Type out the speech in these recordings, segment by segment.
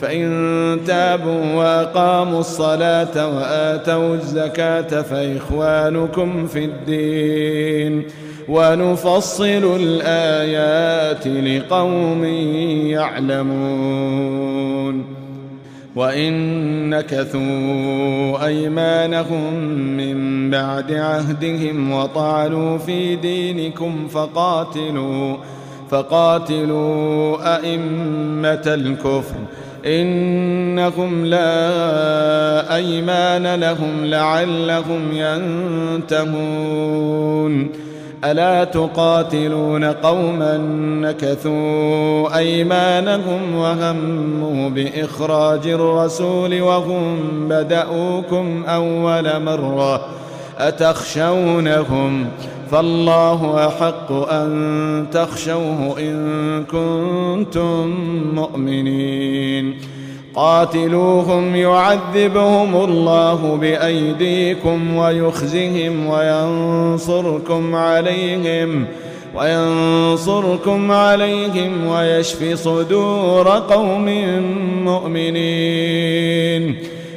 فإن تابوا وأقاموا الصلاة وآتوا الزكاة فإخوانكم في الدين ونفصل الآيات لقوم يعلمون وَإِن نَكَثُوا أَيْمَانَهُمْ مِنْ بَعْدِ عَهْدِهِمْ وَطَعَنُوا فِي دِينِكُمْ فَقَاتِلُوا فَقَاتِلُوا أَئِمَّةَ الْكُفْرِ إنهم لا أيمان لهم لعلهم ينتهون ألا تقاتلون قوما نكثوا أيمانهم وهموا بإخراج الرسول وهم بدأوكم أول مرة أتخشونهم ؟ فالله أحق أن تخشوه إن كنتم مؤمنين قاتلوهم يعذبهم الله بأيديكم ويخزهم وينصركم عليهم وينصركم عليهم ويشفي صدور قوم مؤمنين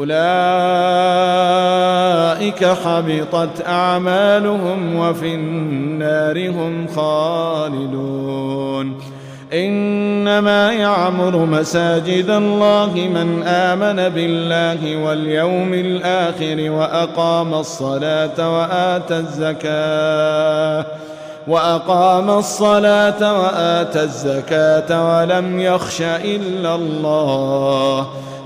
أولئك حبطت أعمالهم وفي النار هم خالدون. إنما يعمر مساجد الله من آمن بالله واليوم الآخر وأقام الصلاة وآتى الزكاة وأقام الصلاة وآتى الزكاة ولم يخش إلا الله.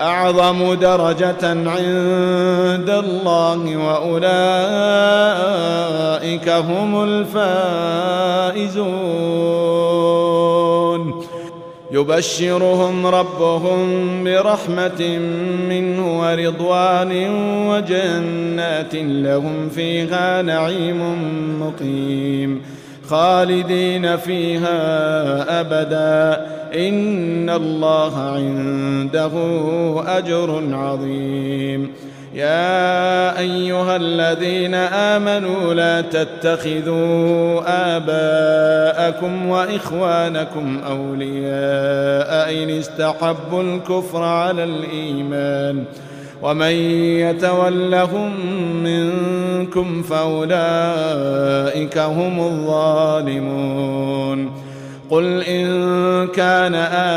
أعظم درجة عند الله وأولئك هم الفائزون. يبشرهم ربهم برحمة منه ورضوان وجنات لهم فيها نعيم مقيم. خالدين فيها أبدا إن الله عنده أجر عظيم يا أيها الذين آمنوا لا تتخذوا آباءكم وإخوانكم أولياء إن استحبوا الكفر على الإيمان ومن يتولهم من منكم فأولئك هم الظالمون. قل إن كان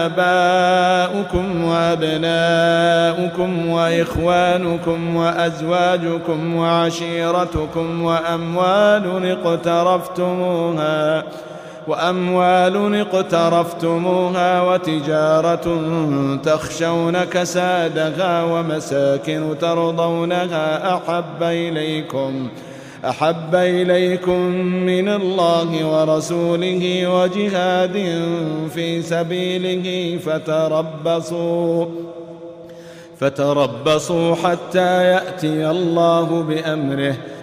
آباؤكم وأبناؤكم وإخوانكم وأزواجكم وعشيرتكم وأموال اقترفتموها فأولئك وأموال اقترفتموها وتجارة تخشون كسادها ومساكن ترضونها أحب إليكم أحب إليكم من الله ورسوله وجهاد في سبيله فتربصوا فتربصوا حتى يأتي الله بأمره.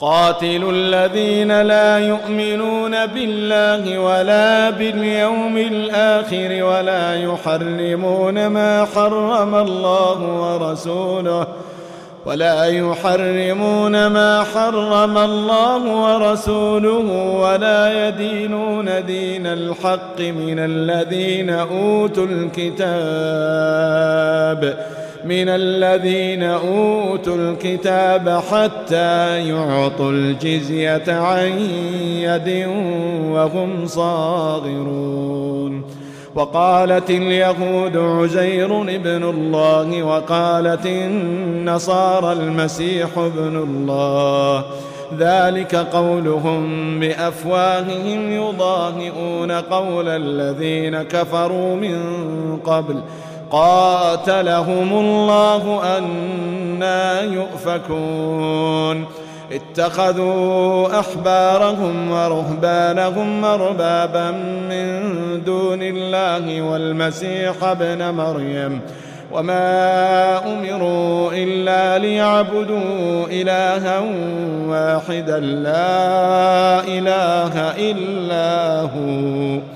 قاتل الذين لا يؤمنون بالله ولا باليوم الآخر ولا يحرمون ما حرم الله ورسوله ولا يحرمون ما حرم الله ورسوله ولا يدينون دين الحق من الذين أوتوا الكتاب ولا يدينون دين الحق من الذين أوتوا الكتاب من الذين أوتوا الكتاب حتى يعطوا الجزية عن يد وهم صاغرون. وقالت اليهود عزير ابن الله وقالت النصارى المسيح ابن الله. ذلك قولهم بأفواههم يضاهئون قول الذين كفروا من قبل. قاتلهم الله أنا يؤفكون. اتخذوا أحبارهم ورهبانهم أربابا من دون الله والمسيح ابن مريم. وما أمروا إلا ليعبدوا إلها واحدا. لا إله إلا هو.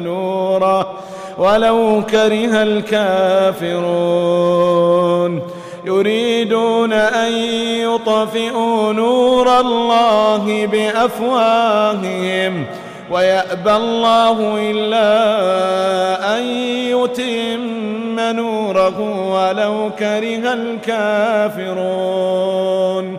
نورا ولو كره الكافرون. يريدون أن يطفئوا نور الله بأفواههم ويأبى الله إلا أن يتم نوره ولو كره الكافرون.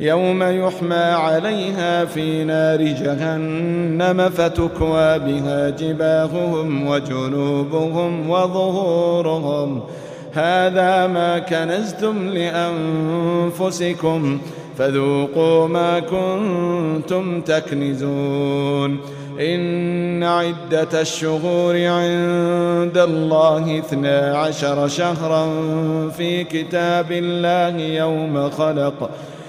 يوم يحمى عليها في نار جهنم فتكوى بها جباههم وجنوبهم وظهورهم. هذا ما كنزتم لأنفسكم فذوقوا ما كنتم تكنزون. إن عدة الشهور عند الله اثنى عشر شهرا في كتاب الله يوم خلق.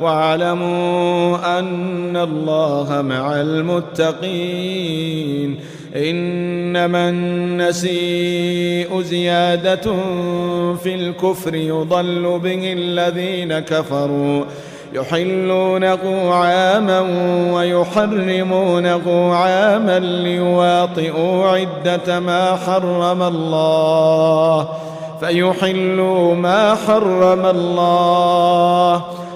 واعلموا أن الله مع المتقين إنما النسيء زيادة في الكفر يضل به الذين كفروا يحلونه عاما ويحرمونه عاما ليواطئوا عدة ما حرم الله فيحلوا ما حرم الله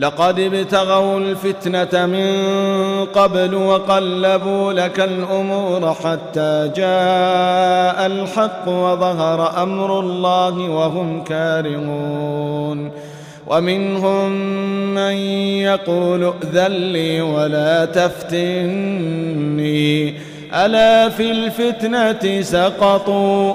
لقد ابتغوا الفتنة من قبل وقلبوا لك الأمور حتى جاء الحق وظهر أمر الله وهم كارهون ومنهم من يقول اذلي لي ولا تفتني. ألا في الفتنة سقطوا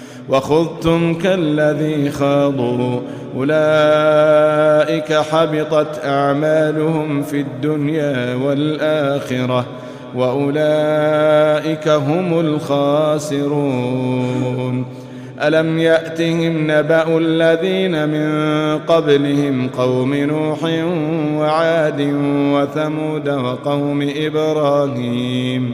وخذتم كالذي خاضوا أولئك حبطت أعمالهم في الدنيا والآخرة وأولئك هم الخاسرون ألم يأتهم نبأ الذين من قبلهم قوم نوح وعاد وثمود وقوم إبراهيم وقوم إبراهيم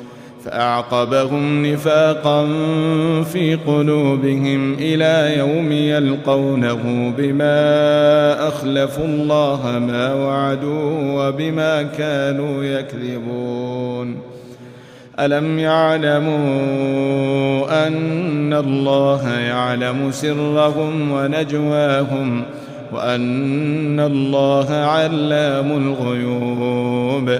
فأعقبهم نفاقا في قلوبهم إلى يوم يلقونه بما أخلفوا الله ما وعدوا وبما كانوا يكذبون. ألم يعلموا أن الله يعلم سرهم ونجواهم وأن الله علام الغيوب؟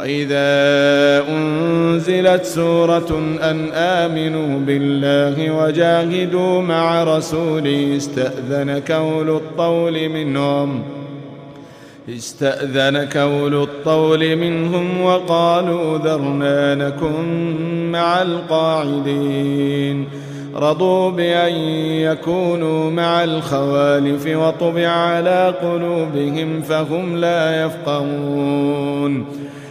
وإذا أنزلت سورة أن آمنوا بالله وجاهدوا مع رسوله استأذن كول الطول منهم استأذن كول الطول منهم وقالوا ذرنا نكن مع القاعدين رضوا بأن يكونوا مع الخوالف وطبع على قلوبهم فهم لا يفقهون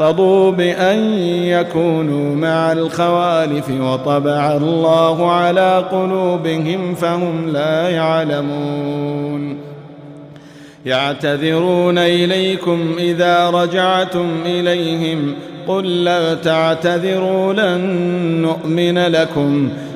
رضوا بأن يكونوا مع الخوالف وطبع الله على قلوبهم فهم لا يعلمون. يعتذرون إليكم إذا رجعتم إليهم. قل لا تعتذروا لن نؤمن لكم.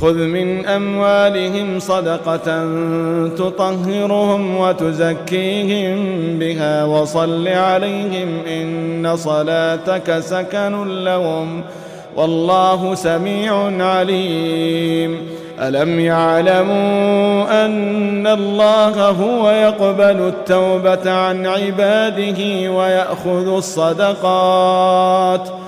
خذ من أموالهم صدقة تطهرهم وتزكيهم بها وصل عليهم إن صلاتك سكن لهم والله سميع عليم ألم يعلموا أن الله هو يقبل التوبة عن عباده ويأخذ الصدقات ؟